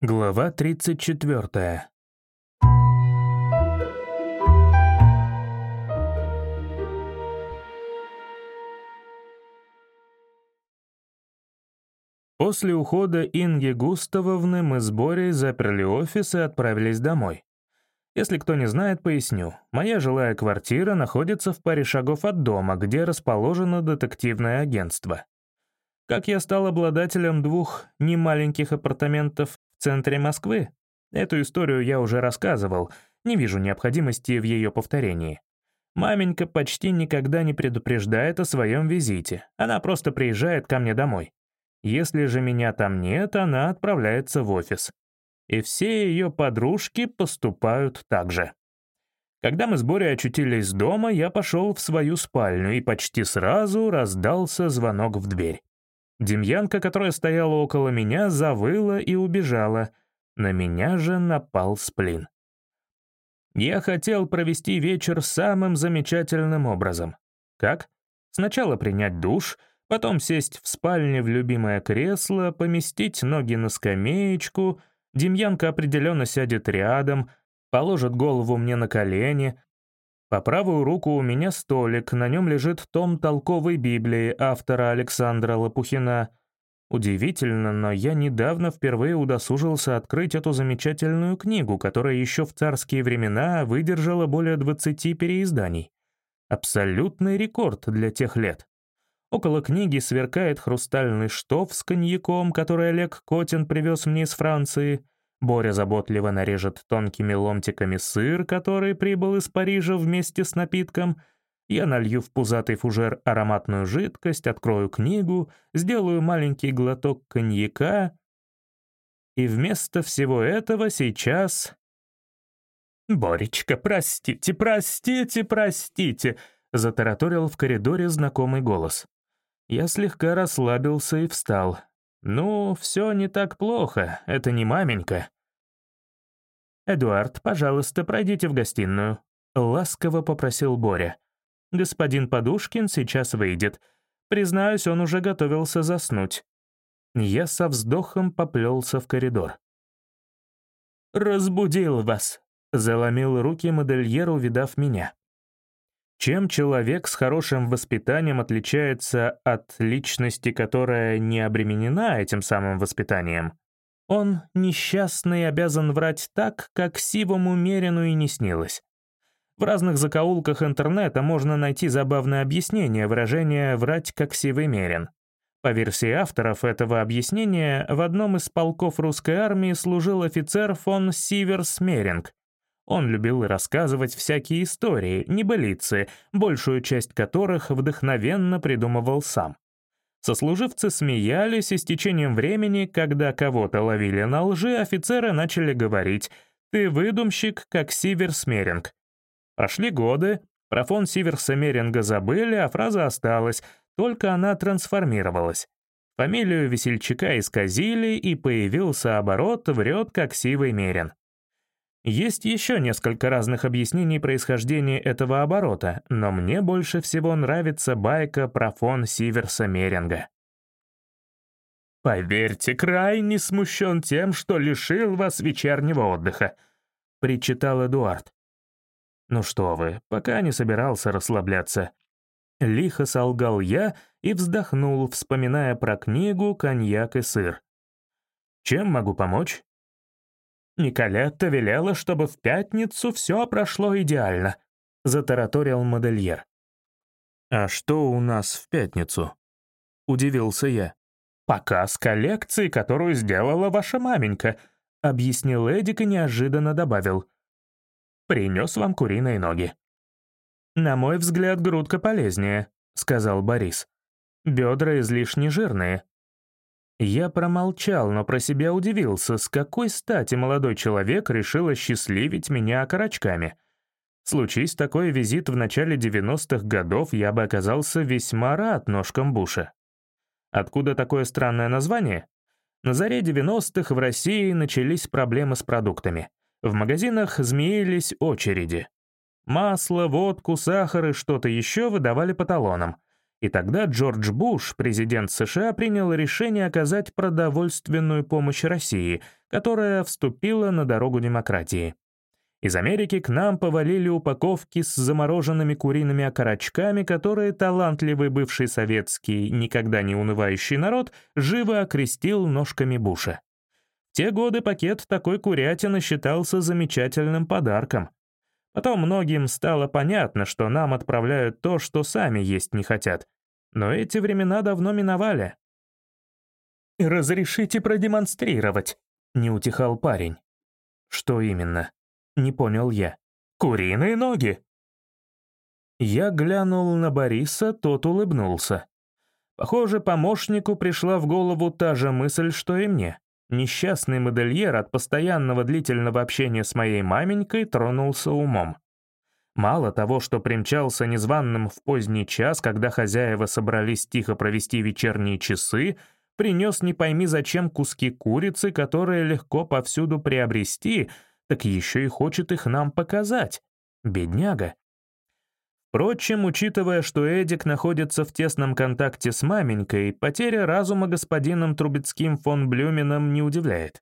Глава 34. После ухода Инги Густавовны мы с Борей заперли офис и отправились домой. Если кто не знает, поясню. Моя жилая квартира находится в паре шагов от дома, где расположено детективное агентство. Как я стал обладателем двух немаленьких апартаментов в центре Москвы? Эту историю я уже рассказывал, не вижу необходимости в ее повторении. Маменька почти никогда не предупреждает о своем визите, она просто приезжает ко мне домой. Если же меня там нет, она отправляется в офис. И все ее подружки поступают так же. Когда мы с Борей очутились дома, я пошел в свою спальню, и почти сразу раздался звонок в дверь. Демьянка, которая стояла около меня, завыла и убежала. На меня же напал сплин. Я хотел провести вечер самым замечательным образом. Как? Сначала принять душ, потом сесть в спальне в любимое кресло, поместить ноги на скамеечку, Демьянка определенно сядет рядом, положит голову мне на колени. По правую руку у меня столик, на нем лежит том толковой Библии автора Александра Лопухина. Удивительно, но я недавно впервые удосужился открыть эту замечательную книгу, которая еще в царские времена выдержала более 20 переизданий. Абсолютный рекорд для тех лет. Около книги сверкает хрустальный штоф с коньяком, который Олег Котин привез мне из Франции. Боря заботливо нарежет тонкими ломтиками сыр, который прибыл из Парижа вместе с напитком. Я налью в пузатый фужер ароматную жидкость, открою книгу, сделаю маленький глоток коньяка. И вместо всего этого сейчас... «Боречка, простите, простите, простите!» — затараторил в коридоре знакомый голос. Я слегка расслабился и встал. «Ну, все не так плохо, это не маменька». «Эдуард, пожалуйста, пройдите в гостиную», — ласково попросил Боря. «Господин Подушкин сейчас выйдет. Признаюсь, он уже готовился заснуть». Я со вздохом поплелся в коридор. «Разбудил вас», — заломил руки модельер, увидав меня. Чем человек с хорошим воспитанием отличается от личности, которая не обременена этим самым воспитанием? Он, несчастный, обязан врать так, как сивому Мерину и не снилось. В разных закоулках интернета можно найти забавное объяснение выражения «врать как сивый мерин». По версии авторов этого объяснения, в одном из полков русской армии служил офицер фон Сиверс Меринг, он любил рассказывать всякие истории, небылицы, большую часть которых вдохновенно придумывал сам. Сослуживцы смеялись, и с течением времени, когда кого-то ловили на лжи, офицеры начали говорить «ты выдумщик, как Сивер Смеринг». Пошли годы, про фон Сиверса Меринга забыли, а фраза осталась, только она трансформировалась. Фамилию весельчака исказили, и появился оборот «врет, как Сивый Мерин». Есть еще несколько разных объяснений происхождения этого оборота, но мне больше всего нравится байка про фон Сиверса Меринга. «Поверьте, крайне смущен тем, что лишил вас вечернего отдыха», — причитал Эдуард. «Ну что вы, пока не собирался расслабляться». Лихо солгал я и вздохнул, вспоминая про книгу, коньяк и сыр. «Чем могу помочь?» Николетта велела, чтобы в пятницу все прошло идеально», — затараторил модельер. «А что у нас в пятницу?» — удивился я. «Показ коллекции, которую сделала ваша маменька», — объяснил Эдик и неожиданно добавил. «Принес вам куриные ноги». «На мой взгляд, грудка полезнее», — сказал Борис. «Бедра излишне жирные, я промолчал, но про себя удивился, с какой стати молодой человек решил осчастливить меня окорочками. Случись такой визит в начале 90-х годов, я бы оказался весьма рад ножкам Буша. Откуда такое странное название? На заре 90-х в России начались проблемы с продуктами. В магазинах змеились очереди. Масло, водку, сахар и что-то еще выдавали по талонам — и тогда Джордж Буш, президент США, принял решение оказать продовольственную помощь России, которая вступила на дорогу демократии. Из Америки к нам повалили упаковки с замороженными куриными окорочками, которые талантливый бывший советский, никогда не унывающий народ живо окрестил ножками Буша. В те годы пакет такой курятины считался замечательным подарком. Потом многим стало понятно, что нам отправляют то, что сами есть не хотят. Но эти времена давно миновали. «Разрешите продемонстрировать», — не утихал парень. «Что именно?» Не понял я. «Куриные ноги!» Я глянул на Бориса, тот улыбнулся. Похоже, помощнику пришла в голову та же мысль, что и мне. Несчастный модельер от постоянного длительного общения с моей маменькой тронулся умом. Мало того, что примчался незваным в поздний час, когда хозяева собрались тихо провести вечерние часы, принес не пойми зачем куски курицы, которые легко повсюду приобрести — так еще и хочет их нам показать. Бедняга. Впрочем, учитывая, что Эдик находится в тесном контакте с маменькой, потеря разума господином Трубецким фон Блюменом не удивляет.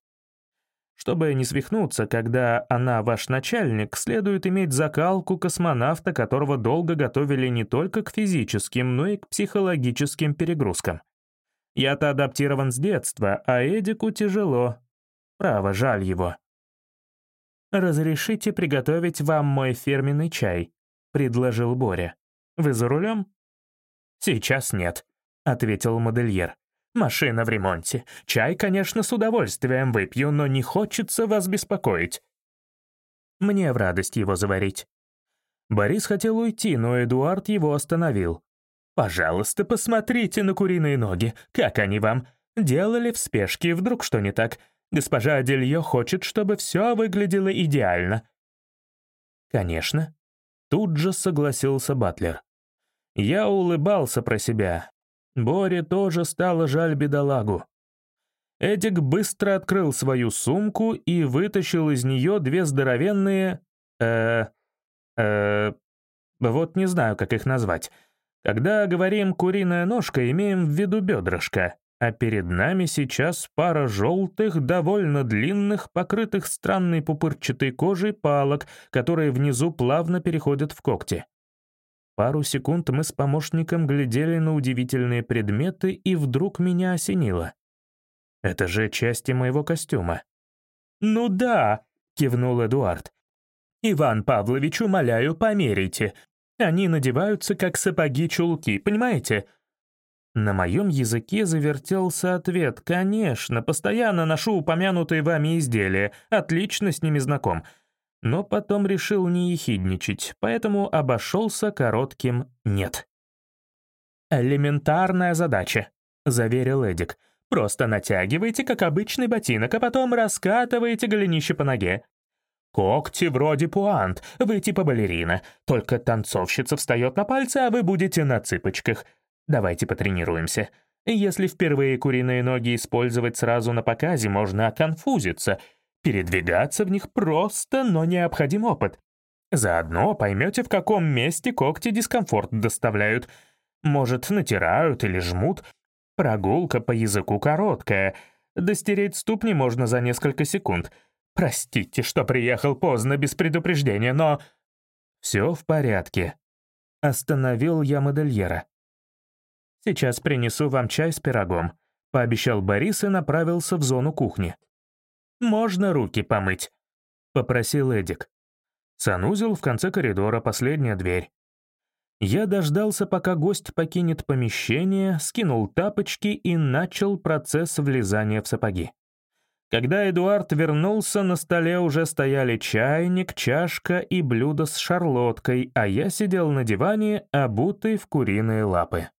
Чтобы не свихнуться, когда она ваш начальник, следует иметь закалку космонавта, которого долго готовили не только к физическим, но и к психологическим перегрузкам. Я-то адаптирован с детства, а Эдику тяжело. Право, жаль его. «Разрешите приготовить вам мой фирменный чай», — предложил Боря. «Вы за рулем?» «Сейчас нет», — ответил модельер. «Машина в ремонте. Чай, конечно, с удовольствием выпью, но не хочется вас беспокоить». «Мне в радость его заварить». Борис хотел уйти, но Эдуард его остановил. «Пожалуйста, посмотрите на куриные ноги. Как они вам? Делали в спешке, вдруг что не так? Госпожа Аделье хочет, чтобы все выглядело идеально». «Конечно». Тут же согласился Батлер. Я улыбался про себя. Боре тоже стало жаль бедолагу. Эдик быстро открыл свою сумку и вытащил из нее две здоровенные... э э вот не знаю, как их назвать. Когда говорим «куриная ножка», имеем в виду бедрышко а перед нами сейчас пара желтых, довольно длинных, покрытых странной пупырчатой кожей палок, которые внизу плавно переходят в когти. Пару секунд мы с помощником глядели на удивительные предметы, и вдруг меня осенило. Это же части моего костюма. «Ну да», — кивнул Эдуард. «Иван Павлович, умоляю, померите. Они надеваются как сапоги-чулки, понимаете? На моем языке завертелся ответ «Конечно, постоянно ношу упомянутые вами изделия, отлично с ними знаком». Но потом решил не ехидничать, поэтому обошелся коротким «нет». «Элементарная задача», — заверил Эдик. «Просто натягивайте, как обычный ботинок, а потом раскатываете голенище по ноге. Когти вроде пуант, вы типа балерина, только танцовщица встает на пальцы, а вы будете на цыпочках. Давайте потренируемся. Если впервые куриные ноги использовать сразу на показе, можно оконфузиться. Передвигаться в них просто, но необходим опыт. Заодно поймете, в каком месте когти дискомфорт доставляют. Может, натирают или жмут. Прогулка по языку короткая. Достереть ступни можно за несколько секунд. Простите, что приехал поздно без предупреждения, но... Все в порядке. Остановил я модельера. «Сейчас принесу вам чай с пирогом», — пообещал Борис и направился в зону кухни. «Можно руки помыть», — попросил Эдик. Санузел в конце коридора, последняя дверь. Я дождался, пока гость покинет помещение, скинул тапочки и начал процесс влезания в сапоги. Когда Эдуард вернулся, на столе уже стояли чайник, чашка и блюдо с шарлоткой, а я сидел на диване, обутый в куриные лапы.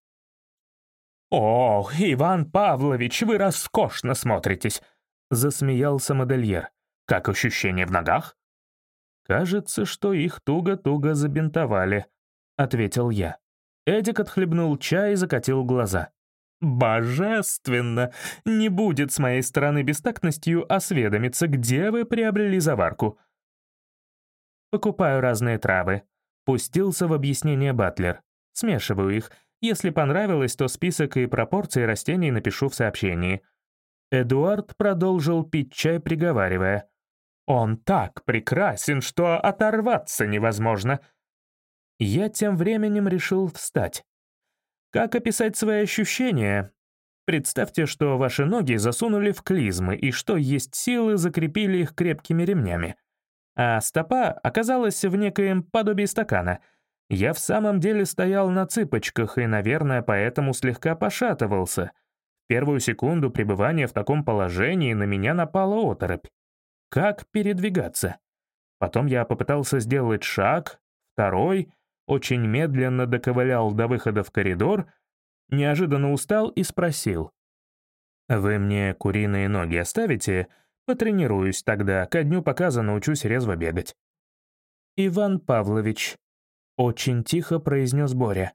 «О, Иван Павлович, вы роскошно смотритесь!» — засмеялся модельер. «Как ощущение в ногах?» «Кажется, что их туго-туго забинтовали», — ответил я. Эдик отхлебнул чай и закатил глаза. «Божественно! Не будет с моей стороны бестактностью осведомиться, где вы приобрели заварку». «Покупаю разные травы», — пустился в объяснение Батлер. «Смешиваю их, если понравилось, то список и пропорции растений напишу в сообщении. Эдуард продолжил пить чай, приговаривая. «Он так прекрасен, что оторваться невозможно». Я тем временем решил встать. Как описать свои ощущения? Представьте, что ваши ноги засунули в клизмы и что есть силы закрепили их крепкими ремнями. А стопа оказалась в некоем подобии стакана. Я в самом деле стоял на цыпочках и, наверное, поэтому слегка пошатывался. В первую секунду пребывания в таком положении на меня напала оторопь. Как передвигаться? Потом я попытался сделать шаг, второй, очень медленно доковылял до выхода в коридор, неожиданно устал и спросил. «Вы мне куриные ноги оставите? Потренируюсь тогда, ко дню показа научусь резво бегать». «Иван Павлович», — очень тихо произнес Боря.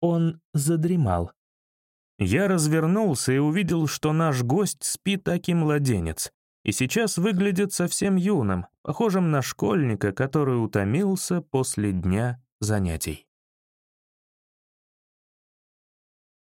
Он задремал. Я развернулся и увидел, что наш гость спит таки младенец, и сейчас выглядит совсем юным, похожим на школьника, который утомился после дня занятий.